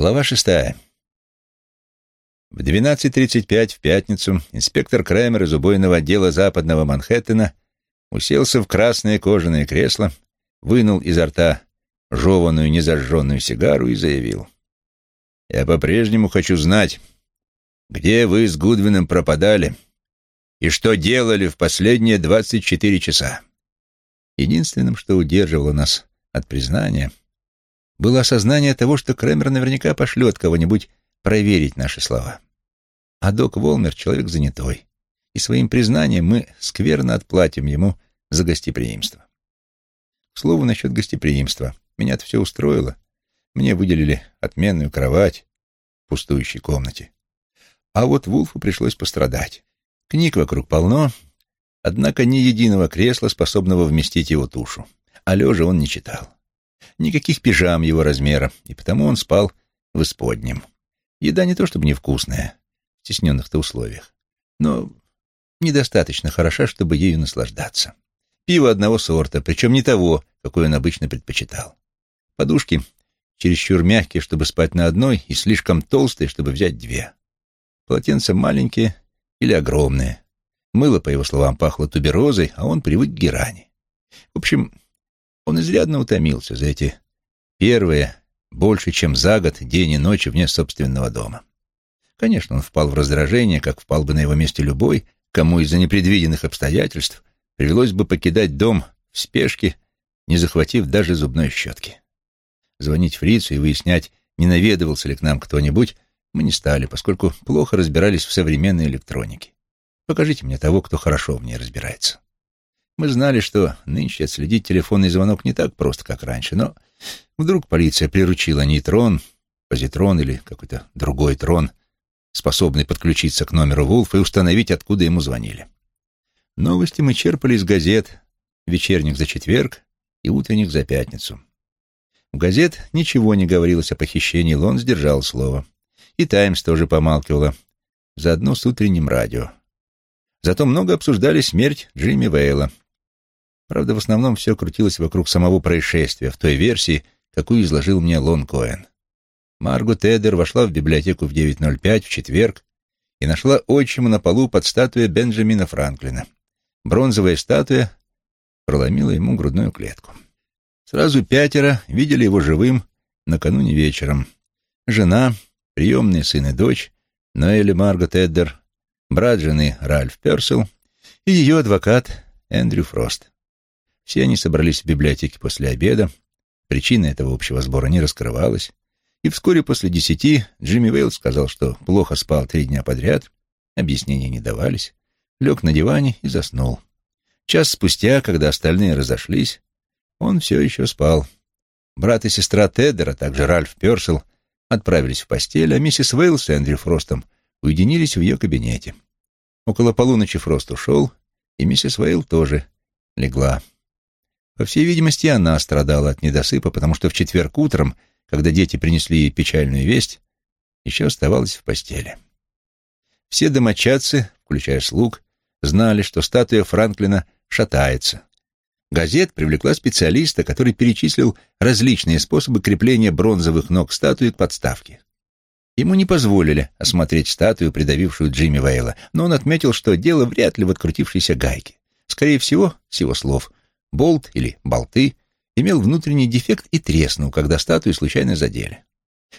Глава шестая. В 12.35 в пятницу инспектор Краймер из убойного отдела западного Манхэттена уселся в красное кожаное кресло, вынул изо рта жеванную незажженную сигару и заявил. «Я по-прежнему хочу знать, где вы с Гудвином пропадали и что делали в последние 24 часа». Единственным, что удерживало нас от признания — было осознание того, что Кремер наверняка пошлет кого-нибудь проверить наши слова. А док Волмер — человек занятой, и своим признанием мы скверно отплатим ему за гостеприимство. К слову, насчет гостеприимства. Меня-то все устроило. Мне выделили отменную кровать в пустующей комнате. А вот Вулфу пришлось пострадать. Книг вокруг полно, однако ни единого кресла, способного вместить его тушу. А лежа он не читал. Никаких пижам его размера, и потому он спал в исподнем. Еда не то чтобы невкусная, в стесненных-то условиях, но недостаточно хороша, чтобы ею наслаждаться. Пиво одного сорта, причем не того, какой он обычно предпочитал. Подушки чересчур мягкие, чтобы спать на одной, и слишком толстые, чтобы взять две. Полотенца маленькие или огромные. Мыло, по его словам, пахло туберозой, а он привык к герани. В общем, он изрядно утомился за эти первые, больше, чем за год, день и ночь вне собственного дома. Конечно, он впал в раздражение, как впал бы на его месте любой, кому из-за непредвиденных обстоятельств привелось бы покидать дом в спешке, не захватив даже зубной щетки. Звонить фрицу и выяснять, не наведывался ли к нам кто-нибудь, мы не стали, поскольку плохо разбирались в современной электронике. Покажите мне того, кто хорошо в ней разбирается. Мы знали, что нынче отследить телефонный звонок не так просто, как раньше, но вдруг полиция приручила нейтрон, позитрон или какой-то другой трон, способный подключиться к номеру Вулфа и установить, откуда ему звонили. Новости мы черпали из газет, вечерних за четверг и утренних за пятницу. В газет ничего не говорилось о похищении, Лон сдержал слово. И «Таймс» тоже помалкивала, заодно с утренним радио. Зато много обсуждали смерть Джимми Вейла, Правда, в основном все крутилось вокруг самого происшествия, в той версии, какую изложил мне Лон Коэн. Марго Тедер вошла в библиотеку в 9.05 в четверг и нашла отчиму на полу под статуей Бенджамина Франклина. Бронзовая статуя проломила ему грудную клетку. Сразу пятеро видели его живым накануне вечером. Жена, приемный сын и дочь, Ноэль и Марго Теддер, брат жены Ральф Персел и ее адвокат Эндрю Фрост. Все они собрались в библиотеке после обеда. Причина этого общего сбора не раскрывалась. И вскоре после десяти Джимми Вейл сказал, что плохо спал три дня подряд, объяснения не давались, лег на диване и заснул. Час спустя, когда остальные разошлись, он все еще спал. Брат и сестра Теддера, также Ральф Персел, отправились в постель, а миссис Вейл с Эндрю Фростом уединились в ее кабинете. Около полуночи Фрост ушел, и миссис Вейл тоже легла. По всей видимости, она страдала от недосыпа, потому что в четверг утром, когда дети принесли ей печальную весть, еще оставалась в постели. Все домочадцы, включая слуг, знали, что статуя Франклина шатается. Газет привлекла специалиста, который перечислил различные способы крепления бронзовых ног статуи к подставке. Ему не позволили осмотреть статую, придавившую Джимми Вейла, но он отметил, что дело вряд ли в открутившейся гайке. Скорее всего, с его слов, болт или болты, имел внутренний дефект и треснул, когда статую случайно задели.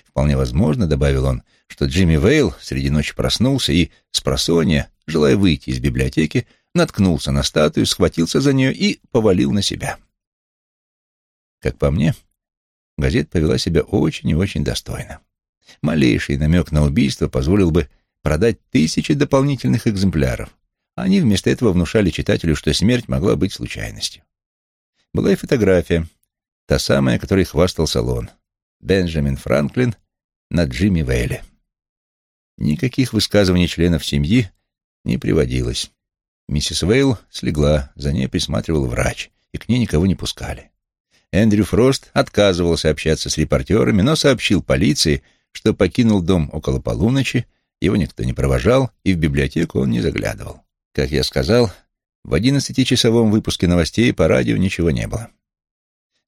Вполне возможно, добавил он, что Джимми Вейл среди ночи проснулся и, с просонья, желая выйти из библиотеки, наткнулся на статую, схватился за нее и повалил на себя. Как по мне, газет повела себя очень и очень достойно. Малейший намек на убийство позволил бы продать тысячи дополнительных экземпляров. Они вместо этого внушали читателю, что смерть могла быть случайностью была и фотография, та самая, которой хвастался Лон. Бенджамин Франклин на Джимми Вейле. Никаких высказываний членов семьи не приводилось. Миссис Вейл слегла, за ней присматривал врач, и к ней никого не пускали. Эндрю Фрост отказывался общаться с репортерами, но сообщил полиции, что покинул дом около полуночи, его никто не провожал, и в библиотеку он не заглядывал. Как я сказал, в одиннадцатичасовом выпуске новостей по радио ничего не было.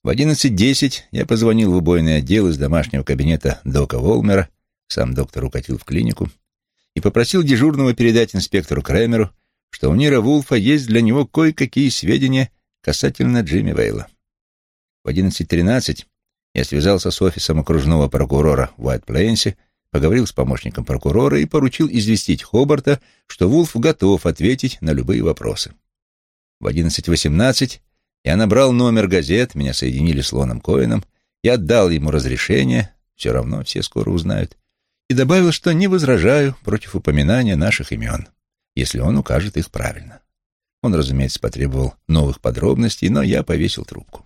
В 11.10 я позвонил в убойный отдел из домашнего кабинета Дока Волмера, сам доктор укатил в клинику, и попросил дежурного передать инспектору Крэмеру, что у Нира Вулфа есть для него кое-какие сведения касательно Джимми Вейла. В 11.13 я связался с офисом окружного прокурора в Уайт-Плейнсе, поговорил с помощником прокурора и поручил известить Хобарта, что Вулф готов ответить на любые вопросы. В 11.18 я набрал номер газет, меня соединили с Лоном Коэном, я отдал ему разрешение, все равно все скоро узнают, и добавил, что не возражаю против упоминания наших имен, если он укажет их правильно. Он, разумеется, потребовал новых подробностей, но я повесил трубку.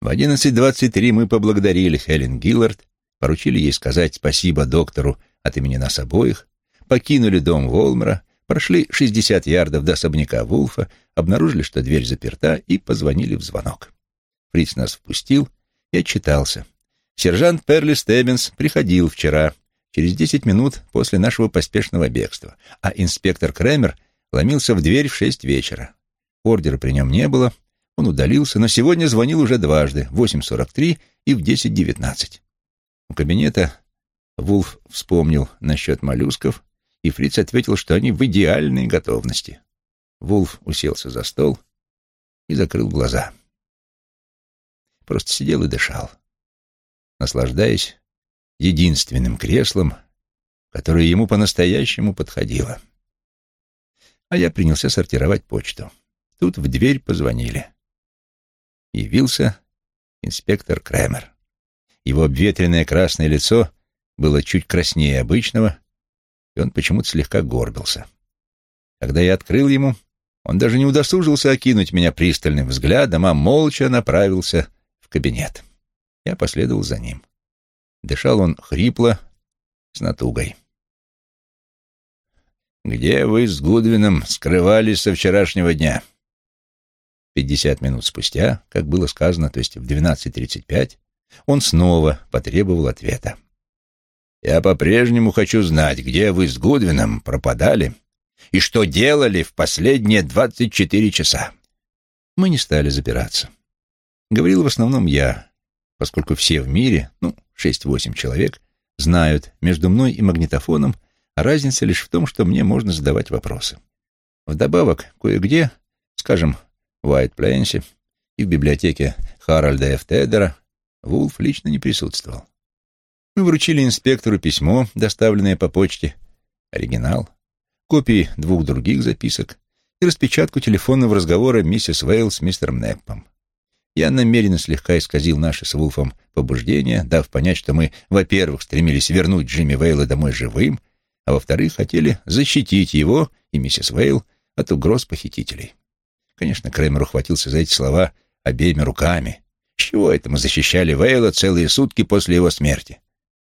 В 11.23 мы поблагодарили Хелен Гиллард, поручили ей сказать спасибо доктору от имени нас обоих, покинули дом Волмера, прошли 60 ярдов до особняка Вулфа, обнаружили, что дверь заперта, и позвонили в звонок. Фриц нас впустил и отчитался. Сержант Перли Стеббинс приходил вчера, через 10 минут после нашего поспешного бегства, а инспектор Кремер ломился в дверь в шесть вечера. Ордера при нем не было, он удалился, но сегодня звонил уже дважды, в 8.43 и в 10.19. У кабинета Вулф вспомнил насчет моллюсков, и Фриц ответил, что они в идеальной готовности. Вулф уселся за стол и закрыл глаза. Просто сидел и дышал, наслаждаясь единственным креслом, которое ему по-настоящему подходило. А я принялся сортировать почту. Тут в дверь позвонили явился инспектор Кремер. Его обветренное красное лицо было чуть краснее обычного, и он почему-то слегка горбился. Когда я открыл ему, он даже не удосужился окинуть меня пристальным взглядом, а молча направился в кабинет. Я последовал за ним. Дышал он хрипло, с натугой. «Где вы с Гудвином скрывались со вчерашнего дня?» Пятьдесят минут спустя, как было сказано, то есть в 12.35, он снова потребовал ответа. «Я по-прежнему хочу знать, где вы с Гудвином пропадали и что делали в последние 24 часа». Мы не стали запираться. Говорил в основном я, поскольку все в мире, ну, шесть-восемь человек, знают между мной и магнитофоном, разница лишь в том, что мне можно задавать вопросы. Вдобавок, кое-где, скажем, в Уайт-Плейнсе и в библиотеке Харальда Ф. Тедера Вулф лично не присутствовал. Мы вручили инспектору письмо, доставленное по почте, оригинал, копии двух других записок и распечатку телефонного разговора миссис Вейл с мистером Неппом. Я намеренно слегка исказил наши с Вулфом побуждения, дав понять, что мы, во-первых, стремились вернуть Джимми Вейла домой живым, а во-вторых, хотели защитить его и миссис Вейл от угроз похитителей. Конечно, Крэмер ухватился за эти слова обеими руками. С чего это мы защищали Вейла целые сутки после его смерти?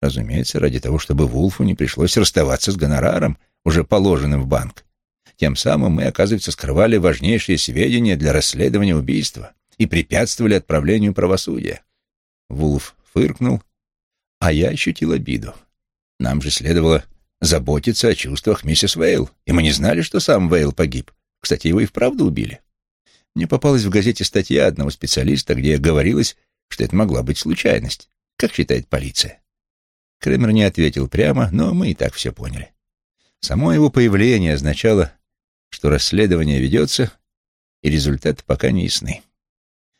Разумеется, ради того, чтобы Вулфу не пришлось расставаться с гонораром, уже положенным в банк. Тем самым мы, оказывается, скрывали важнейшие сведения для расследования убийства и препятствовали отправлению правосудия. Вулф фыркнул, а я ощутил обиду. Нам же следовало заботиться о чувствах миссис Вейл, и мы не знали, что сам Вейл погиб. Кстати, его и вправду убили. Мне попалась в газете статья одного специалиста, где говорилось, что это могла быть случайность. Как считает полиция? Кремер не ответил прямо, но мы и так все поняли. Само его появление означало, что расследование ведется, и результаты пока не ясны.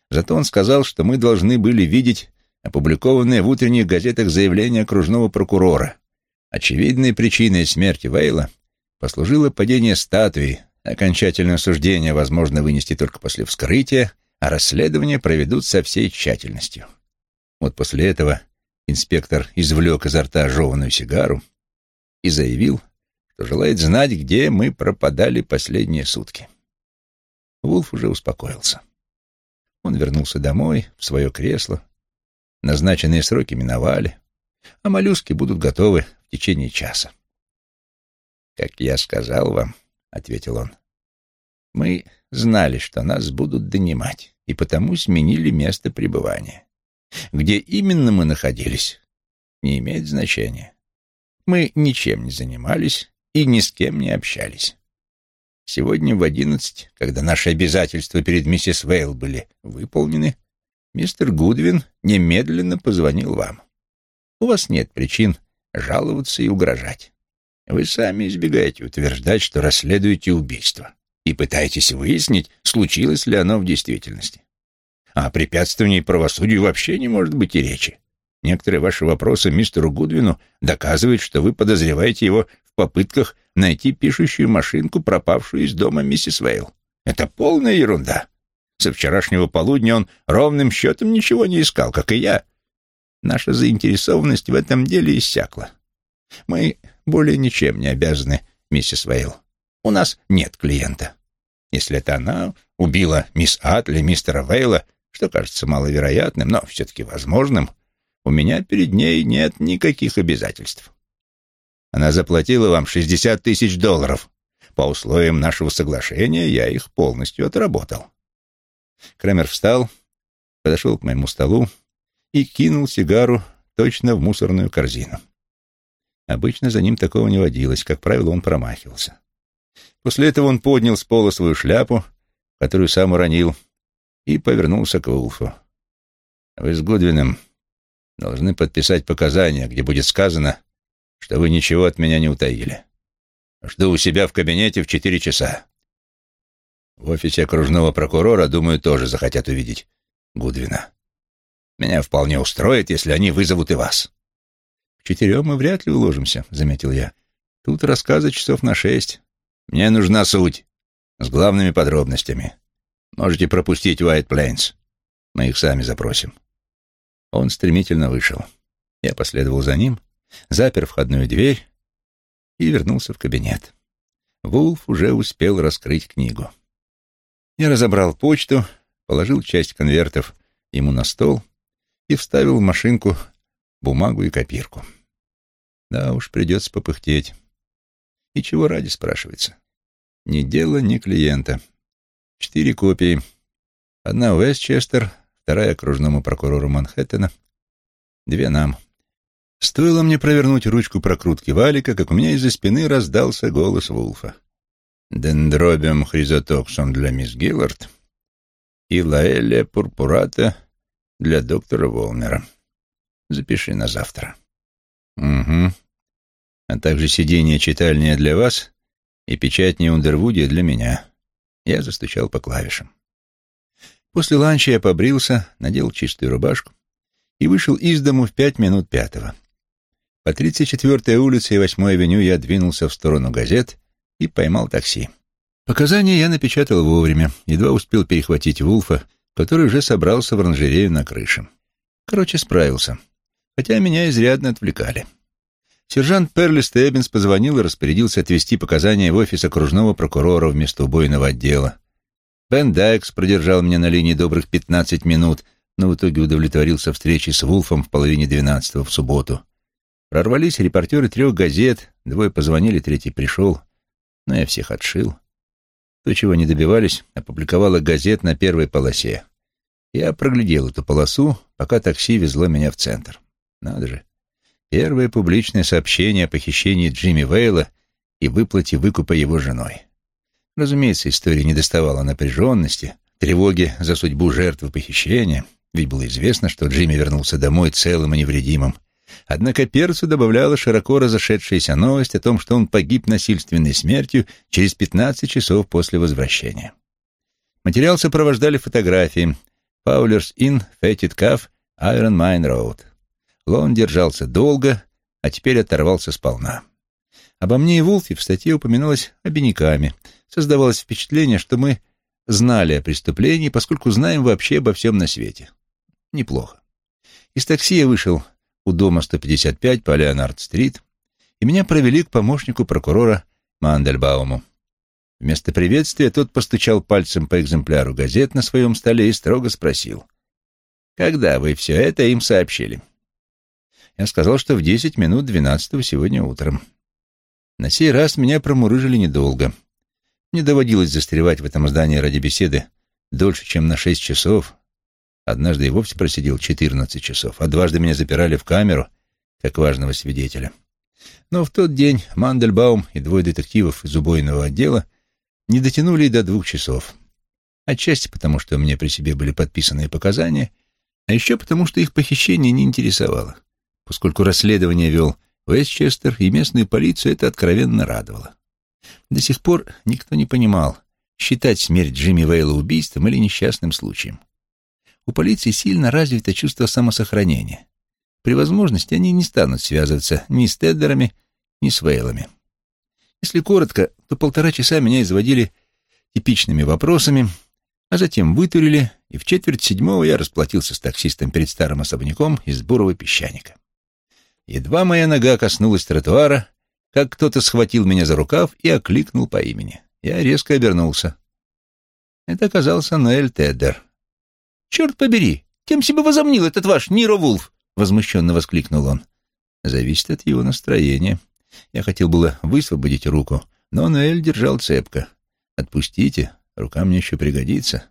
Зато он сказал, что мы должны были видеть опубликованное в утренних газетах заявление окружного прокурора. Очевидной причиной смерти Вейла послужило падение статуи, Окончательное суждение возможно вынести только после вскрытия, а расследование проведут со всей тщательностью. Вот после этого инспектор извлек изо рта жеванную сигару и заявил, что желает знать, где мы пропадали последние сутки. Вулф уже успокоился. Он вернулся домой, в свое кресло. Назначенные сроки миновали, а моллюски будут готовы в течение часа. «Как я сказал вам, ответил он. Мы знали, что нас будут донимать, и потому сменили место пребывания. Где именно мы находились, не имеет значения. Мы ничем не занимались и ни с кем не общались. Сегодня в одиннадцать, когда наши обязательства перед миссис Вейл были выполнены, мистер Гудвин немедленно позвонил вам. У вас нет причин жаловаться и угрожать. Вы сами избегаете утверждать, что расследуете убийство и пытаетесь выяснить, случилось ли оно в действительности. А о препятствовании правосудию вообще не может быть и речи. Некоторые ваши вопросы мистеру Гудвину доказывают, что вы подозреваете его в попытках найти пишущую машинку, пропавшую из дома миссис Вейл. Это полная ерунда. Со вчерашнего полудня он ровным счетом ничего не искал, как и я. Наша заинтересованность в этом деле иссякла. Мы более ничем не обязаны, миссис Вейл. У нас нет клиента. Если это она убила мисс Атли, мистера Вейла, что кажется маловероятным, но все-таки возможным, у меня перед ней нет никаких обязательств. Она заплатила вам 60 тысяч долларов. По условиям нашего соглашения я их полностью отработал. Кремер встал, подошел к моему столу и кинул сигару точно в мусорную корзину. Обычно за ним такого не водилось, как правило, он промахивался. После этого он поднял с пола свою шляпу, которую сам уронил, и повернулся к Вулфу. «Вы с Гудвином должны подписать показания, где будет сказано, что вы ничего от меня не утаили. Жду у себя в кабинете в четыре часа. В офисе окружного прокурора, думаю, тоже захотят увидеть Гудвина. Меня вполне устроит, если они вызовут и вас. К четырем мы вряд ли уложимся, — заметил я. Тут рассказы часов на шесть. Мне нужна суть, с главными подробностями. Можете пропустить Уайт Плейнс. Мы их сами запросим. Он стремительно вышел. Я последовал за ним, запер входную дверь и вернулся в кабинет. Вулф уже успел раскрыть книгу. Я разобрал почту, положил часть конвертов ему на стол и вставил в машинку бумагу и копирку. Да уж, придется попыхтеть. И чего ради, спрашивается. Ни дела, ни клиента. Четыре копии. Одна Уэстчестер, вторая окружному прокурору Манхэттена, две нам. Стоило мне провернуть ручку прокрутки валика, как у меня из-за спины раздался голос Вулфа. Дендробиум хризотоксом для мисс Гиллард и Лаэлия пурпурата для доктора Волмера. Запиши на завтра. Угу. А также сиденье читальня для вас и печать Неундервуди для меня. Я застучал по клавишам. После ланча я побрился, надел чистую рубашку и вышел из дому в пять минут пятого. По 34-й улице и 8-й авеню я двинулся в сторону газет и поймал такси. Показания я напечатал вовремя, едва успел перехватить Вулфа, который уже собрался в оранжерею на крыше. Короче, справился, хотя меня изрядно отвлекали. Сержант Перли Стеббинс позвонил и распорядился отвести показания в офис окружного прокурора вместо убойного отдела. Бен Дайкс продержал меня на линии добрых пятнадцать минут, но в итоге удовлетворился встречей с Вулфом в половине двенадцатого в субботу. Прорвались репортеры трех газет, двое позвонили, третий пришел — но я всех отшил. То, чего не добивались, опубликовала газет на первой полосе. Я проглядел эту полосу, пока такси везло меня в центр. Надо же. Первое публичное сообщение о похищении Джимми Вейла и выплате выкупа его женой. Разумеется, история не доставала напряженности, тревоги за судьбу жертвы похищения, ведь было известно, что Джимми вернулся домой целым и невредимым, Однако перцу добавляла широко разошедшаяся новость о том, что он погиб насильственной смертью через 15 часов после возвращения. Материал сопровождали фотографии «Фаулерс Inn, Фетит Каф, Iron Mine Road». Лон держался долго, а теперь оторвался сполна. Обо мне и Вулфе в статье упоминалось обиняками. Создавалось впечатление, что мы знали о преступлении, поскольку знаем вообще обо всем на свете. Неплохо. Из такси я вышел у дома 155 по Леонард-стрит, и меня провели к помощнику прокурора Мандельбауму. Вместо приветствия тот постучал пальцем по экземпляру газет на своем столе и строго спросил. «Когда вы все это им сообщили?» Я сказал, что в десять минут двенадцатого сегодня утром. На сей раз меня промурыжили недолго. Мне доводилось застревать в этом здании ради беседы дольше, чем на шесть часов, Однажды и вовсе просидел 14 часов, а дважды меня запирали в камеру, как важного свидетеля. Но в тот день Мандельбаум и двое детективов из убойного отдела не дотянули и до двух часов. Отчасти потому, что мне при себе были подписанные показания, А еще потому, что их похищение не интересовало, поскольку расследование вел Вестчестер и местную полицию это откровенно радовало. До сих пор никто не понимал, считать смерть Джимми Вейла убийством или несчастным случаем. У полиции сильно развито чувство самосохранения. При возможности они не станут связываться ни с Теддерами, ни с Вейлами. Если коротко, то полтора часа меня изводили типичными вопросами, а затем вытурили, и в четверть седьмого я расплатился с таксистом перед старым особняком из бурого песчаника. Едва моя нога коснулась тротуара, как кто-то схватил меня за рукав и окликнул по имени. Я резко обернулся. Это оказался Ноэль Теддер. «Черт побери! Кем себе возомнил этот ваш Ниро Вулф?» — возмущенно воскликнул он. «Зависит от его настроения. Я хотел было высвободить руку, но Ноэль держал цепко. Отпустите, рука мне еще пригодится.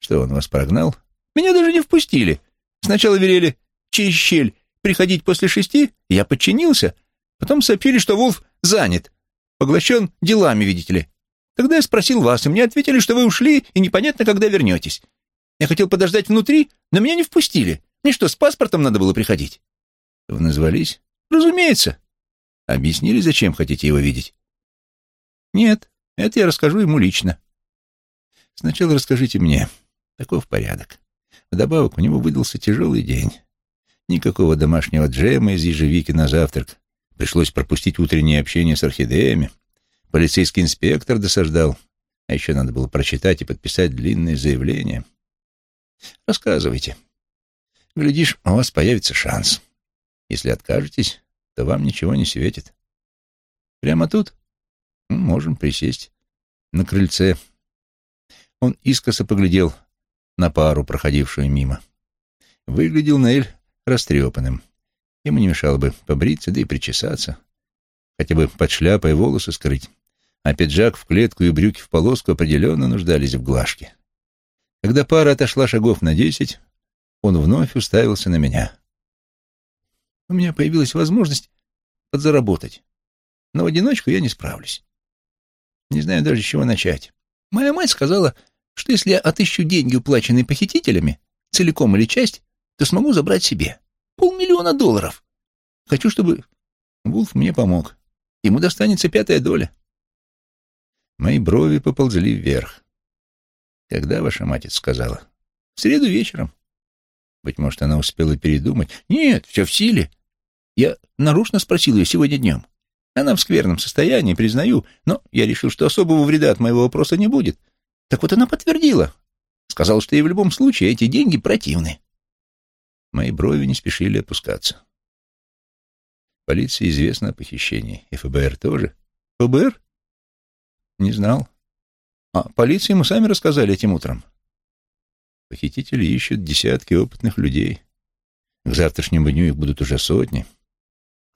Что, он вас прогнал?» «Меня даже не впустили. Сначала велели через щель приходить после шести, я подчинился. Потом сообщили, что Вулф занят, поглощен делами, видите ли. Тогда я спросил вас, и мне ответили, что вы ушли, и непонятно, когда вернетесь. Я хотел подождать внутри, но меня не впустили. Мне что, с паспортом надо было приходить?» «Вы назвались?» «Разумеется». «Объяснили, зачем хотите его видеть?» «Нет, это я расскажу ему лично». «Сначала расскажите мне. Таков порядок. Вдобавок, у него выдался тяжелый день. Никакого домашнего джема из ежевики на завтрак. Пришлось пропустить утреннее общение с орхидеями. Полицейский инспектор досаждал. А еще надо было прочитать и подписать длинное заявление. Рассказывайте. Глядишь, у вас появится шанс. Если откажетесь, то вам ничего не светит. Прямо тут? Ну, можем присесть. На крыльце. Он искоса поглядел на пару, проходившую мимо. Выглядел Наэль растрепанным. Ему не мешало бы побриться, да и причесаться. Хотя бы под шляпой волосы скрыть. А пиджак в клетку и брюки в полоску определенно нуждались в глажке. Когда пара отошла шагов на десять, он вновь уставился на меня. У меня появилась возможность подзаработать. Но в одиночку я не справлюсь. Не знаю даже, с чего начать. Моя мать сказала, что если я отыщу деньги, уплаченные похитителями, целиком или часть, то смогу забрать себе. Полмиллиона долларов. Хочу, чтобы Вулф мне помог. Ему достанется пятая доля. Мои брови поползли вверх. Когда ваша мать это сказала? В среду вечером. Быть может, она успела передумать. Нет, все в силе. Я нарочно спросил ее сегодня днем. Она в скверном состоянии, признаю, но я решил, что особого вреда от моего вопроса не будет. Так вот она подтвердила. Сказала, что ей в любом случае эти деньги противны. Мои брови не спешили опускаться. Полиции известно о похищении. И ФБР тоже. ФБР? Не знал. А полиции ему сами рассказали этим утром. Похитители ищут десятки опытных людей. К завтрашнему дню их будут уже сотни.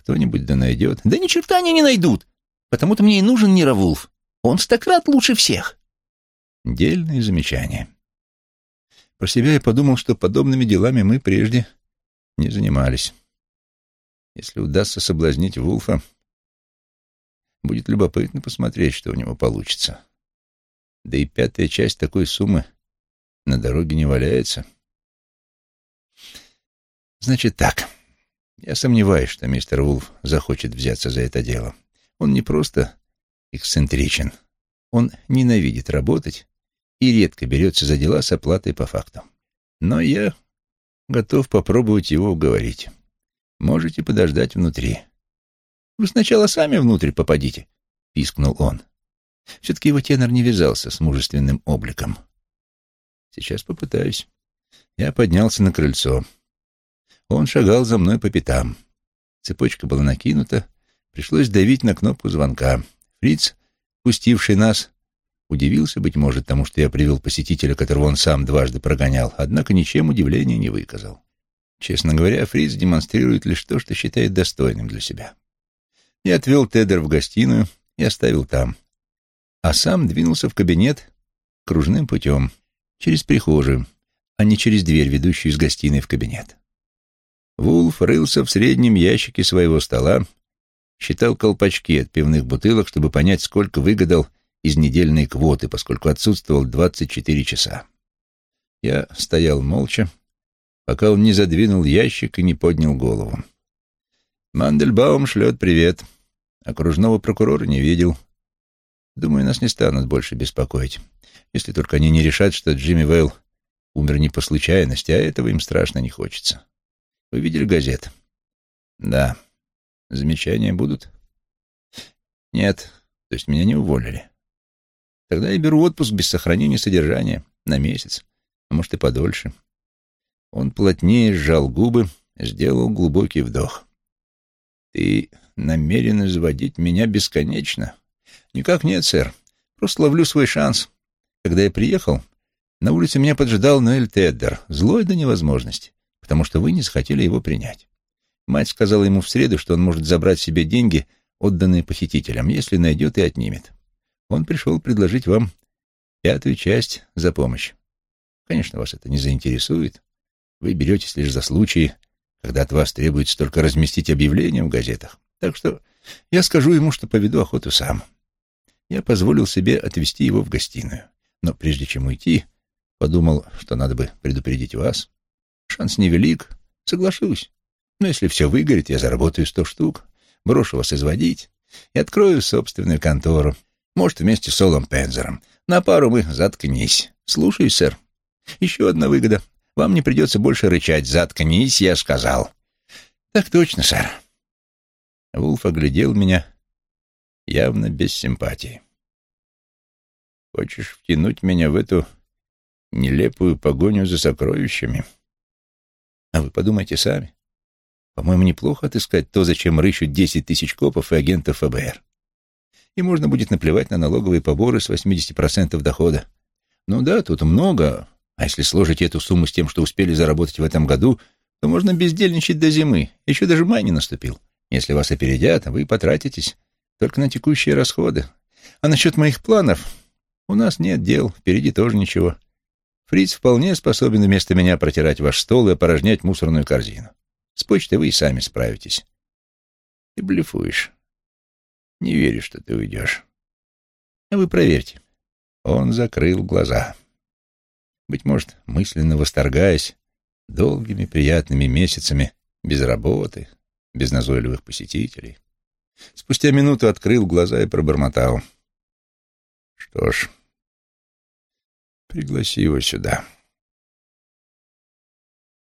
Кто-нибудь да найдет. Да ни черта они не найдут. Потому-то мне и нужен Неравулф. Он стократ лучше всех. Дельное замечание. Про себя я подумал, что подобными делами мы прежде не занимались. Если удастся соблазнить Вулфа, будет любопытно посмотреть, что у него получится. Да и пятая часть такой суммы на дороге не валяется. Значит так. Я сомневаюсь, что мистер Вулф захочет взяться за это дело. Он не просто эксцентричен. Он ненавидит работать и редко берется за дела с оплатой по факту. Но я готов попробовать его уговорить. Можете подождать внутри. Вы сначала сами внутрь попадите, — пискнул он. Все-таки его тенор не вязался с мужественным обликом. Сейчас попытаюсь. Я поднялся на крыльцо. Он шагал за мной по пятам. Цепочка была накинута, пришлось давить на кнопку звонка. Фриц, пустивший нас, Удивился, быть может, тому, что я привел посетителя, которого он сам дважды прогонял, однако ничем удивления не выказал. Честно говоря, Фриц демонстрирует лишь то, что считает достойным для себя. Я отвел Тедер в гостиную и оставил там, а сам двинулся в кабинет кружным путем, через прихожую, а не через дверь, ведущую из гостиной в кабинет. Вулф рылся в среднем ящике своего стола, считал колпачки от пивных бутылок, чтобы понять, сколько выгадал из недельной квоты, поскольку отсутствовал 24 часа. Я стоял молча, пока он не задвинул ящик и не поднял голову. «Мандельбаум шлет привет. Окружного прокурора не видел. Думаю, нас не станут больше беспокоить, если только они не решат, что Джимми Вейл умер не по случайности, а этого им страшно не хочется. Вы видели газет? Да. Замечания будут? Нет. То есть меня не уволили. Тогда я беру отпуск без сохранения содержания на месяц, а может и подольше. Он плотнее сжал губы, сделал глубокий вдох. Ты намерен изводить меня бесконечно? Никак нет, сэр. Просто ловлю свой шанс. Когда я приехал, на улице меня поджидал Ноэль Теддер, злой до невозможности, потому что вы не захотели его принять. Мать сказала ему в среду, что он может забрать себе деньги, отданные похитителям, если найдет и отнимет. Он пришел предложить вам пятую часть за помощь. Конечно, вас это не заинтересует. Вы беретесь лишь за случаи, когда от вас требуется только разместить объявление в газетах. Так что я скажу ему, что поведу охоту сам. Я позволил себе отвезти его в гостиную. Но прежде чем уйти, подумал, что надо бы предупредить вас. Шанс невелик, соглашусь. Но если все выгорит, я заработаю сто штук, брошу вас изводить и открою собственную контору. Может, вместе с Олом Пензером. На пару мы заткнись. Слушаюсь, сэр. Еще одна выгода. Вам не придется больше рычать. Заткнись, я сказал. Так точно, сэр. Вулф оглядел меня явно без симпатии. Хочешь втянуть меня в эту нелепую погоню за сокровищами? А вы подумайте сами. По-моему, неплохо отыскать то, зачем рыщут десять тысяч копов и агентов ФБР. И можно будет наплевать на налоговые поборы с 80% дохода. Ну да, тут много, а если сложить эту сумму с тем, что успели заработать в этом году, то можно бездельничать до зимы. Еще даже май не наступил. Если вас опередят, вы потратитесь только на текущие расходы. А насчет моих планов, у нас нет дел, впереди тоже ничего. Фриц вполне способен вместо меня протирать ваш стол и опорожнять мусорную корзину. С почтой вы и сами справитесь. Ты блефуешь. Не верю, что ты уйдешь. А вы проверьте. Он закрыл глаза. Быть может, мысленно восторгаясь долгими приятными месяцами без работы, без назойливых посетителей. Спустя минуту открыл глаза и пробормотал. Что ж, пригласи его сюда.